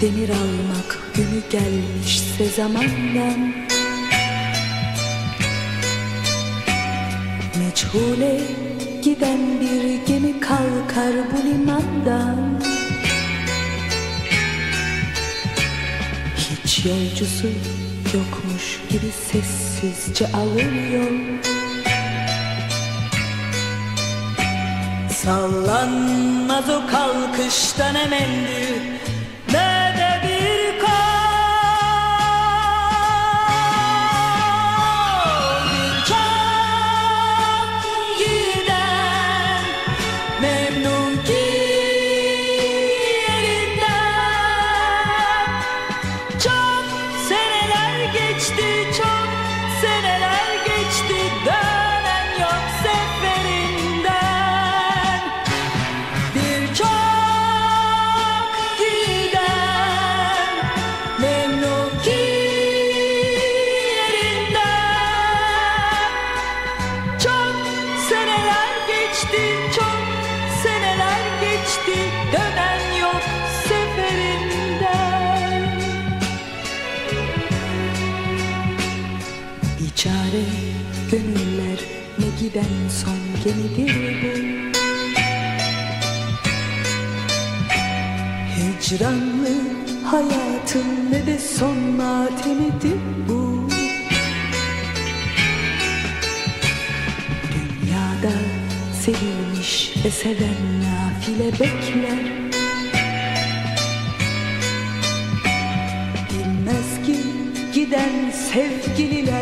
Demir almak günü gelmişse zamandan Meçhule giden bir gemi kalkar bu limandan. Hiç yolcusu yokmuş gibi sessizce alır yol Sallanmaz o kalkıştan emelli seneler geçti çok seneler geçti. Dönen yok seferinden. Biçare gönüller ne giden son gemidir bu. Hicranlı hayatın ne de son matemidir bu ve seven nafile bekler. Bilmez ki giden sevgililer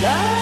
Yeah.